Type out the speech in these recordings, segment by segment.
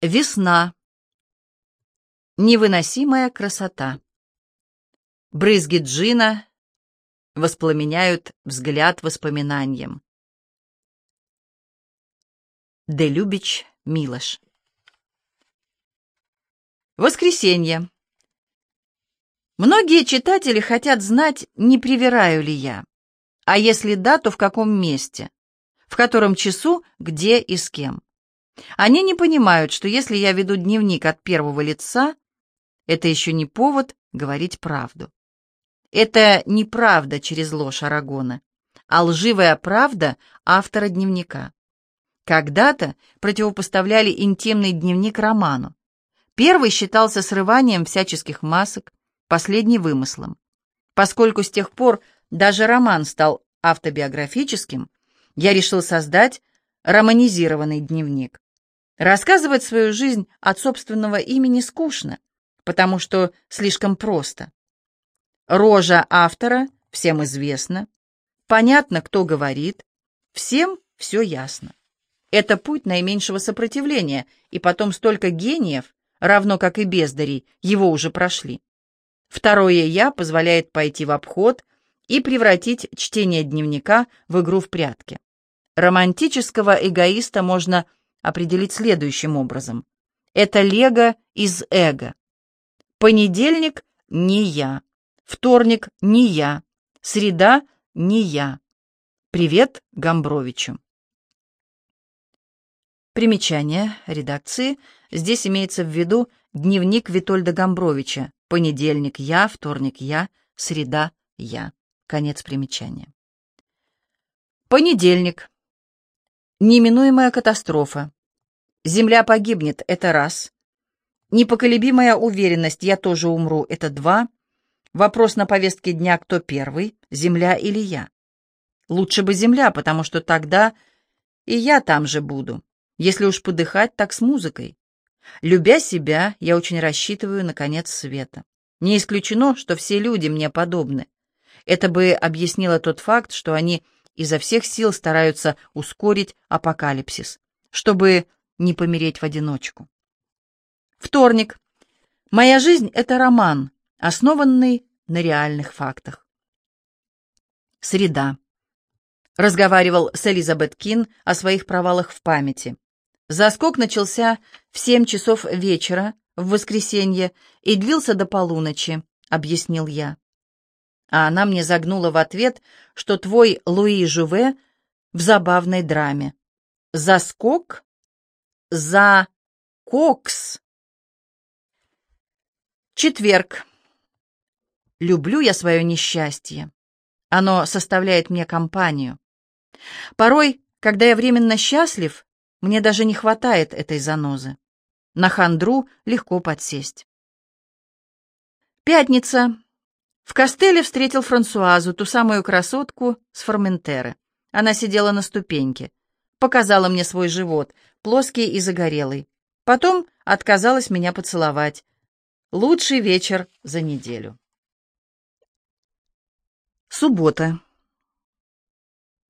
Весна. Невыносимая красота. Брызги джина воспламеняют взгляд воспоминанием. Де Любич Милош. Воскресенье. Многие читатели хотят знать, не привираю ли я, а если да, то в каком месте, в котором часу, где и с кем. Они не понимают, что если я веду дневник от первого лица, это еще не повод говорить правду. Это не правда через ложь Арагона, а лживая правда автора дневника. Когда-то противопоставляли интимный дневник роману. Первый считался срыванием всяческих масок, последний вымыслом. Поскольку с тех пор даже роман стал автобиографическим, я решил создать романизированный дневник. Рассказывать свою жизнь от собственного имени скучно, потому что слишком просто. Рожа автора всем известна, понятно, кто говорит, всем все ясно. Это путь наименьшего сопротивления, и потом столько гениев, равно как и бездарей, его уже прошли. Второе «я» позволяет пойти в обход и превратить чтение дневника в игру в прятки. Романтического эгоиста можно определить следующим образом. Это лего из эго. Понедельник — не я. Вторник — не я. Среда — не я. Привет Гамбровичу. Примечание редакции. Здесь имеется в виду дневник Витольда Гамбровича. Понедельник — я, вторник — я, среда — я. Конец примечания. Понедельник. Неминуемая катастрофа. Земля погибнет, это раз. Непоколебимая уверенность, я тоже умру, это два. Вопрос на повестке дня, кто первый, земля или я? Лучше бы земля, потому что тогда и я там же буду. Если уж подыхать, так с музыкой. Любя себя, я очень рассчитываю на конец света. Не исключено, что все люди мне подобны. Это бы объяснило тот факт, что они изо всех сил стараются ускорить апокалипсис, чтобы не помереть в одиночку. Вторник. Моя жизнь — это роман, основанный на реальных фактах. Среда. Разговаривал с Элизабет Кин о своих провалах в памяти. Заскок начался в семь часов вечера в воскресенье и длился до полуночи, объяснил я а она мне загнула в ответ, что твой Луи Жуве в забавной драме. Заскок? За кокс. Четверг. Люблю я свое несчастье. Оно составляет мне компанию. Порой, когда я временно счастлив, мне даже не хватает этой занозы. На хандру легко подсесть. Пятница. В Костеле встретил Франсуазу, ту самую красотку с Форментеры. Она сидела на ступеньке. Показала мне свой живот, плоский и загорелый. Потом отказалась меня поцеловать. Лучший вечер за неделю. Суббота.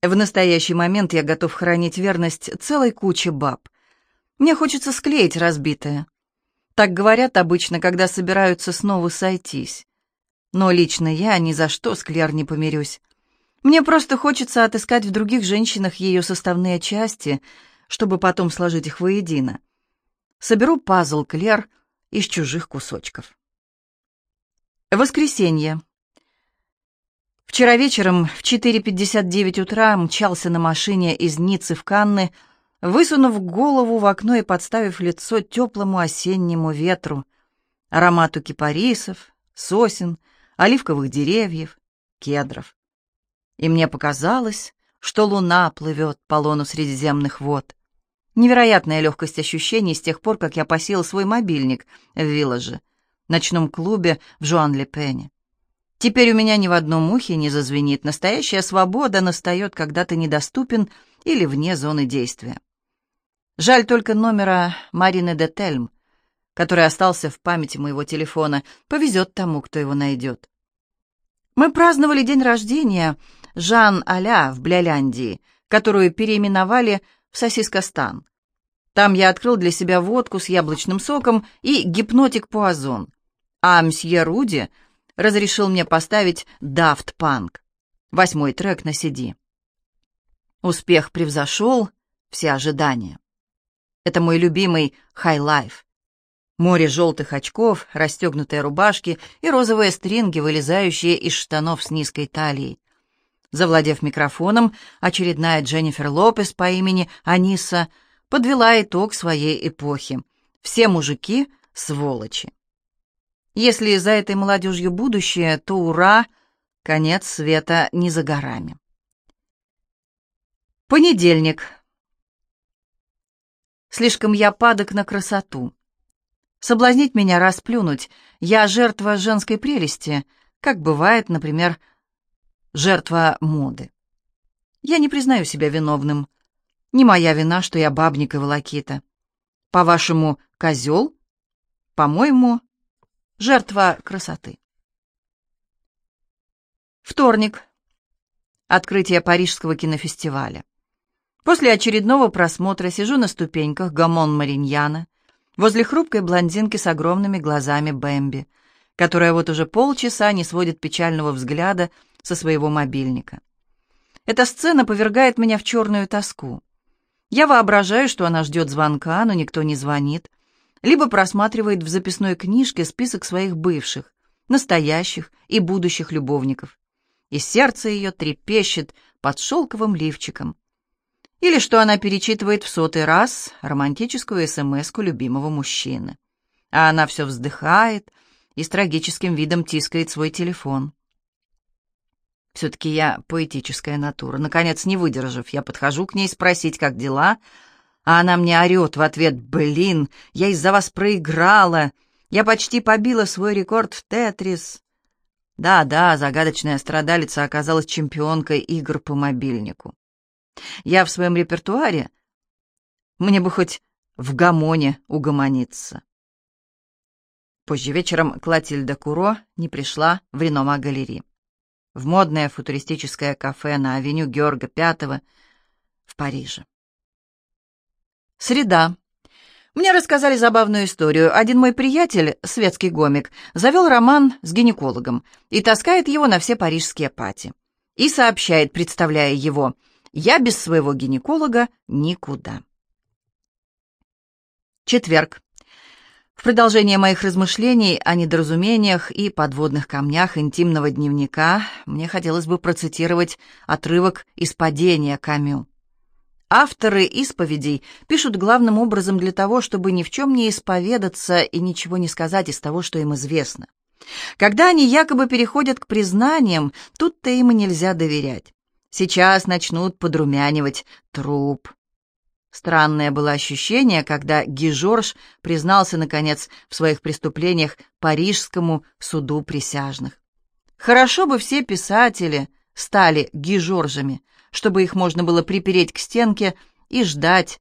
В настоящий момент я готов хранить верность целой куче баб. Мне хочется склеить разбитое. Так говорят обычно, когда собираются снова сойтись. Но лично я ни за что с Клер не помирюсь. Мне просто хочется отыскать в других женщинах ее составные части, чтобы потом сложить их воедино. Соберу пазл Клер из чужих кусочков. Воскресенье. Вчера вечером в 4.59 утра мчался на машине из Ниццы в Канны, высунув голову в окно и подставив лицо теплому осеннему ветру, аромату кипарисов, сосен, оливковых деревьев, кедров. И мне показалось, что луна плывет по лону средиземных вод. Невероятная легкость ощущений с тех пор, как я посел свой мобильник в Виллаже, ночном клубе в Жуан-Ле-Пене. Теперь у меня ни в одном ухе не зазвенит. Настоящая свобода настает, когда ты недоступен или вне зоны действия. Жаль только номера Марины де Тельм, который остался в памяти моего телефона, повезет тому, кто его найдет. Мы праздновали день рождения Жан Аля в Бляляндии, которую переименовали в Сосискостан. Там я открыл для себя водку с яблочным соком и гипнотик Пуазон. А мсье Руди разрешил мне поставить Daft Punk, восьмой трек на CD. Успех превзошел все ожидания. Это мой любимый High Life. Море желтых очков, расстегнутые рубашки и розовые стринги, вылезающие из штанов с низкой талией. Завладев микрофоном, очередная Дженнифер Лопес по имени Аниса подвела итог своей эпохи. Все мужики — сволочи. Если за этой молодежью будущее, то ура, конец света не за горами. Понедельник. Слишком я падок на красоту. Соблазнить меня расплюнуть. Я жертва женской прелести, как бывает, например, жертва моды. Я не признаю себя виновным. Не моя вина, что я бабник и волокита. По-вашему, козел? По-моему, жертва красоты. Вторник. Открытие Парижского кинофестиваля. После очередного просмотра сижу на ступеньках Гамон Мариньяна, возле хрупкой блондинки с огромными глазами Бэмби, которая вот уже полчаса не сводит печального взгляда со своего мобильника. Эта сцена повергает меня в черную тоску. Я воображаю, что она ждет звонка, но никто не звонит, либо просматривает в записной книжке список своих бывших, настоящих и будущих любовников. И сердце ее трепещет под шелковым лифчиком. Или что она перечитывает в сотый раз романтическую смс любимого мужчины. А она все вздыхает и с трагическим видом тискает свой телефон. Все-таки я поэтическая натура. Наконец, не выдержав, я подхожу к ней спросить, как дела, а она мне орет в ответ, «Блин, я из-за вас проиграла! Я почти побила свой рекорд в Тетрис!» Да-да, загадочная страдалица оказалась чемпионкой игр по мобильнику. Я в своем репертуаре. Мне бы хоть в гамоне угомониться. Позже вечером Клотильда Куро не пришла в Ренома галерее в модное футуристическое кафе на авеню Георга V в Париже. Среда. Мне рассказали забавную историю. Один мой приятель, светский гомик, завел роман с гинекологом и таскает его на все парижские пати. И сообщает, представляя его, «Я без своего гинеколога никуда». Четверг. В продолжение моих размышлений о недоразумениях и подводных камнях интимного дневника мне хотелось бы процитировать отрывок из «Падения» Камю. Авторы исповедей пишут главным образом для того, чтобы ни в чем не исповедаться и ничего не сказать из того, что им известно. Когда они якобы переходят к признаниям, тут-то им и нельзя доверять. Сейчас начнут подрумянивать труп. Странное было ощущение, когда Гижорж признался, наконец, в своих преступлениях Парижскому суду присяжных. Хорошо бы все писатели стали Гижоржами, чтобы их можно было припереть к стенке и ждать,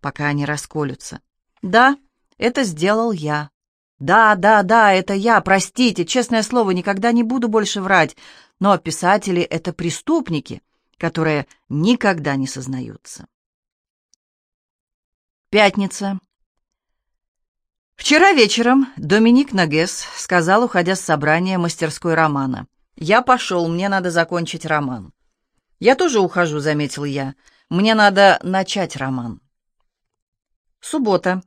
пока они расколются. Да, это сделал я. Да, да, да, это я, простите, честное слово, никогда не буду больше врать, но писатели — это преступники, которые никогда не сознаются. Пятница. Вчера вечером Доминик Нагес сказал, уходя с собрания мастерской романа. «Я пошел, мне надо закончить роман». «Я тоже ухожу», — заметил я. «Мне надо начать роман». Суббота.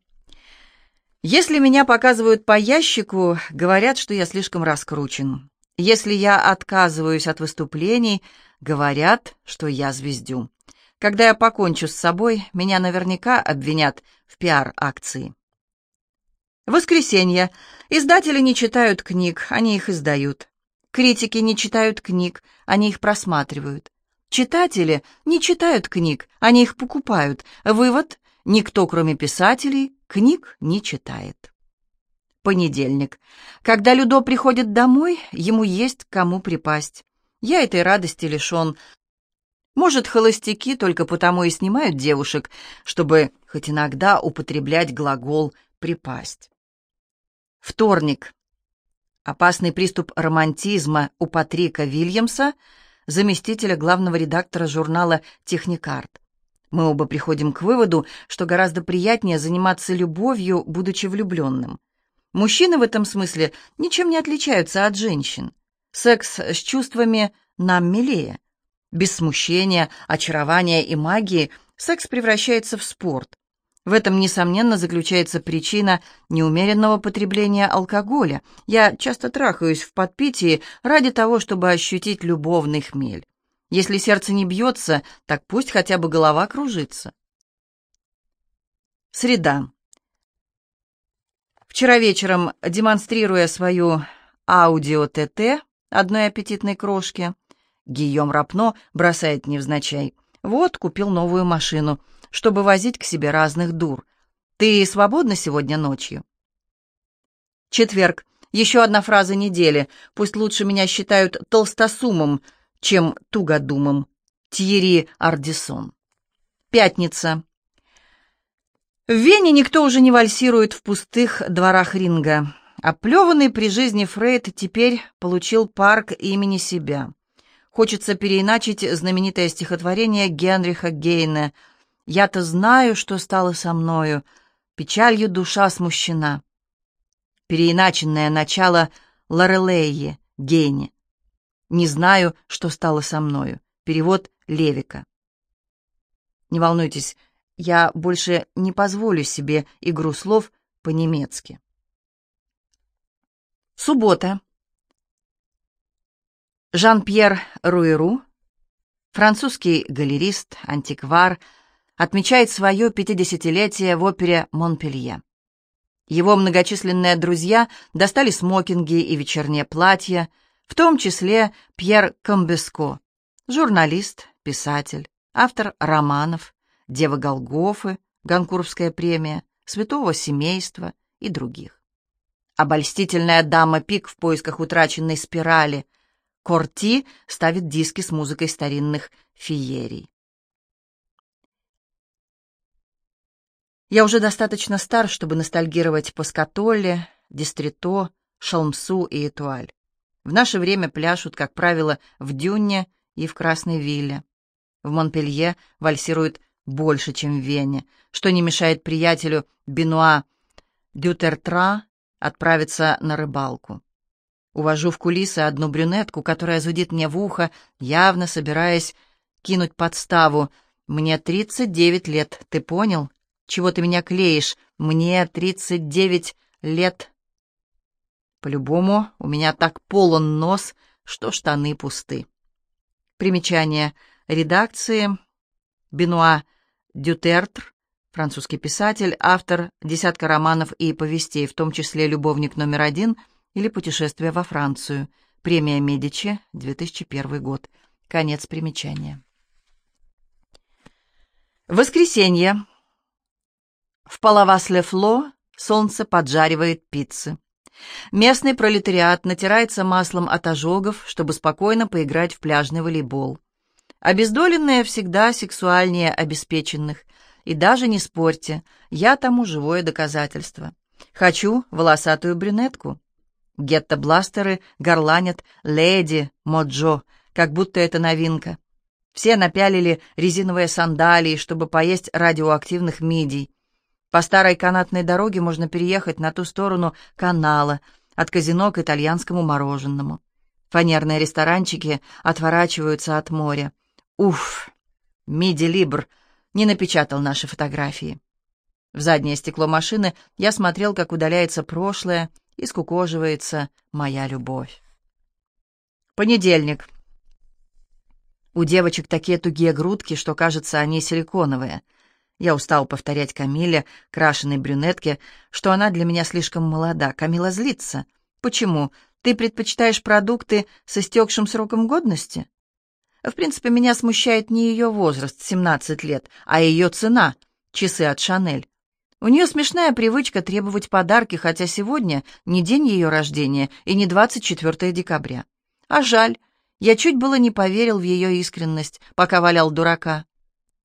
Если меня показывают по ящику, говорят, что я слишком раскручен. Если я отказываюсь от выступлений, говорят, что я звездю. Когда я покончу с собой, меня наверняка обвинят в пиар-акции. Воскресенье. Издатели не читают книг, они их издают. Критики не читают книг, они их просматривают. Читатели не читают книг, они их покупают. Вывод – никто, кроме писателей, книг не читает. Понедельник. Когда Людо приходит домой, ему есть к кому припасть. Я этой радости лишен, может, холостяки только потому и снимают девушек, чтобы хоть иногда употреблять глагол «припасть». Вторник. Опасный приступ романтизма у Патрика Вильямса, заместителя главного редактора журнала «Техникарт». Мы оба приходим к выводу, что гораздо приятнее заниматься любовью, будучи влюбленным. Мужчины в этом смысле ничем не отличаются от женщин. Секс с чувствами нам милее. Без смущения, очарования и магии секс превращается в спорт. В этом, несомненно, заключается причина неумеренного потребления алкоголя. Я часто трахаюсь в подпитии ради того, чтобы ощутить любовный хмель. Если сердце не бьется, так пусть хотя бы голова кружится. Среда. Вчера вечером, демонстрируя свою аудио-ТТ одной аппетитной крошки, Гийом Рапно бросает невзначай. «Вот, купил новую машину, чтобы возить к себе разных дур. Ты свободна сегодня ночью?» Четверг. Еще одна фраза недели. Пусть лучше меня считают толстосумом, чем тугодумом. Тьерри Ардисон. Пятница. В Вене никто уже не вальсирует в пустых дворах ринга. Оплеванный при жизни Фрейд теперь получил парк имени себя. Хочется переиначить знаменитое стихотворение Генриха Гейне «Я-то знаю, что стало со мною, печалью душа смущена». Переиначенное начало Лорелеи Гейне «Не знаю, что стало со мною». Перевод Левика. Не волнуйтесь, я больше не позволю себе игру слов по-немецки. Суббота. Жан-Пьер Руэру, французский галерист, антиквар, отмечает свое 50-летие в опере «Монпелье». Его многочисленные друзья достали смокинги и вечернее платья, в том числе Пьер Камбеско, журналист, писатель, автор романов «Дева Голгофы», «Ганкуровская премия», «Святого семейства» и других. Обольстительная дама Пик в поисках утраченной спирали. Корти ставит диски с музыкой старинных фиерий. Я уже достаточно стар, чтобы ностальгировать по Скатолле, Дистрито, Шалмсу и Этуаль. В наше время пляшут, как правило, в Дюнне и в Красной Вилле. В Монпелье вальсируют больше, чем в Вене, что не мешает приятелю Бенуа Дютертра отправиться на рыбалку. Увожу в кулисы одну брюнетку, которая зудит мне в ухо, явно собираясь кинуть подставу. «Мне тридцать девять лет, ты понял? Чего ты меня клеишь? Мне тридцать девять лет, по-любому, у меня так полон нос, что штаны пусты. Примечание редакции. Бенуа Дютертр, французский писатель, автор десятка романов и повестей, в том числе «Любовник номер один» или «Путешествие во Францию». Премия Медичи, 2001 год. Конец примечания. Воскресенье. В Палавас-ле-Фло солнце поджаривает пиццы. Местный пролетариат натирается маслом от ожогов, чтобы спокойно поиграть в пляжный волейбол. Обездоленные всегда сексуальнее обеспеченных. И даже не спорьте, я тому живое доказательство. Хочу волосатую брюнетку. Гетто-бластеры горланят «Леди Моджо», как будто это новинка. Все напялили резиновые сандалии, чтобы поесть радиоактивных мидий. По старой канатной дороге можно переехать на ту сторону канала, от казино к итальянскому мороженому. Фанерные ресторанчики отворачиваются от моря. Уф! Миди Либр не напечатал наши фотографии. В заднее стекло машины я смотрел, как удаляется прошлое и скукоживается моя любовь. Понедельник. У девочек такие тугие грудки, что, кажется, они силиконовые — я устал повторять Камиле, крашеной брюнетке, что она для меня слишком молода. Камила злится. «Почему? Ты предпочитаешь продукты с истекшим сроком годности?» В принципе, меня смущает не ее возраст, 17 лет, а ее цена — часы от Шанель. У нее смешная привычка требовать подарки, хотя сегодня не день ее рождения и не 24 декабря. А жаль, я чуть было не поверил в ее искренность, пока валял дурака.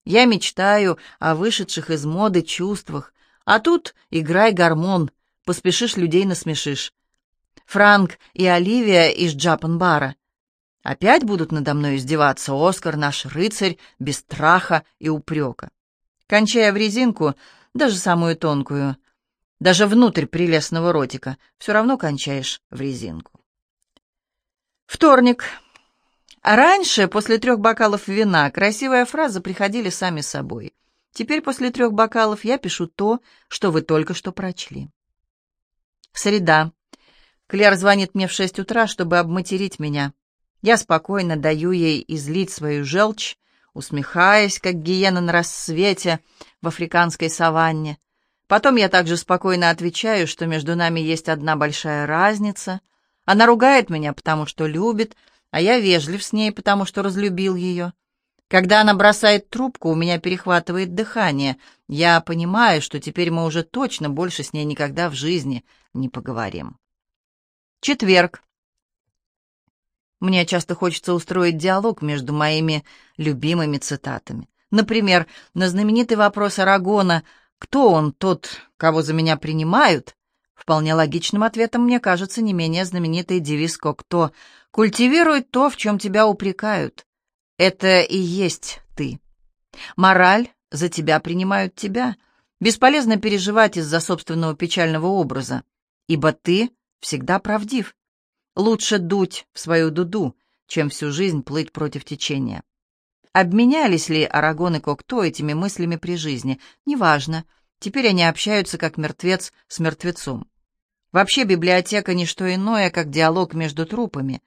Я мечтаю о вышедших из моды чувствах, а тут играй гормон, поспешишь людей насмешишь. Франк и Оливия из Джапанбара. Опять будут надо мной издеваться Оскар, наш рыцарь, без страха и упрека. Кончая в резинку, даже самую тонкую, даже внутрь прелестного ротика, все равно кончаешь в резинку. Вторник. А раньше, после трех бокалов вина, красивые фразы приходили сами собой. Теперь после трех бокалов я пишу то, что вы только что прочли. Среда. Клер звонит мне в шесть утра, чтобы обматерить меня. Я спокойно даю ей излить свою желчь, усмехаясь, как гиена на рассвете в африканской саванне. Потом я также спокойно отвечаю, что между нами есть одна большая разница. Она ругает меня, потому что любит, а я вежлив с ней, потому что разлюбил ее. Когда она бросает трубку, у меня перехватывает дыхание. Я понимаю, что теперь мы уже точно больше с ней никогда в жизни не поговорим. Четверг. Мне часто хочется устроить диалог между моими любимыми цитатами. Например, на знаменитый вопрос Арагона «Кто он, тот, кого за меня принимают?» Вполне логичным ответом мне кажется не менее знаменитый девиз «Кто культивирует то, в чем тебя упрекают». Это и есть ты. Мораль за тебя принимают тебя. Бесполезно переживать из-за собственного печального образа, ибо ты всегда правдив. Лучше дуть в свою дуду, чем всю жизнь плыть против течения. Обменялись ли Арагон и Кокто этими мыслями при жизни? Неважно. Теперь они общаются как мертвец с мертвецом. Вообще библиотека — не что иное, как диалог между трупами.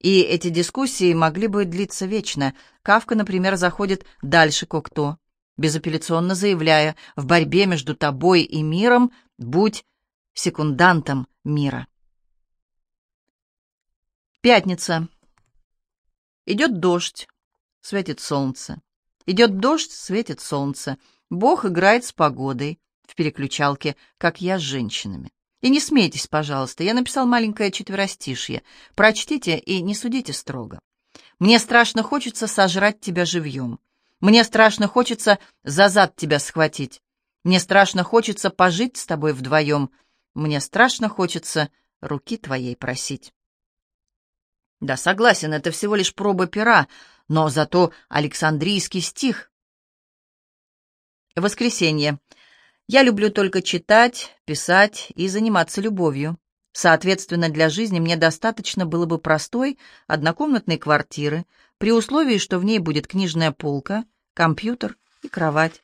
И эти дискуссии могли бы длиться вечно. Кавка, например, заходит дальше Кокто, безапелляционно заявляя, в борьбе между тобой и миром будь секундантом мира. Пятница. Идет дождь, светит солнце. Идет дождь, светит солнце. Бог играет с погодой в переключалке, как я с женщинами. И не смейтесь, пожалуйста, я написал маленькое четверостишье. Прочтите и не судите строго. Мне страшно хочется сожрать тебя живьем. Мне страшно хочется за зад тебя схватить. Мне страшно хочется пожить с тобой вдвоем. Мне страшно хочется руки твоей просить. Да, согласен, это всего лишь проба пера, но зато Александрийский стих. Воскресенье. Я люблю только читать, писать и заниматься любовью. Соответственно, для жизни мне достаточно было бы простой однокомнатной квартиры, при условии, что в ней будет книжная полка, компьютер и кровать.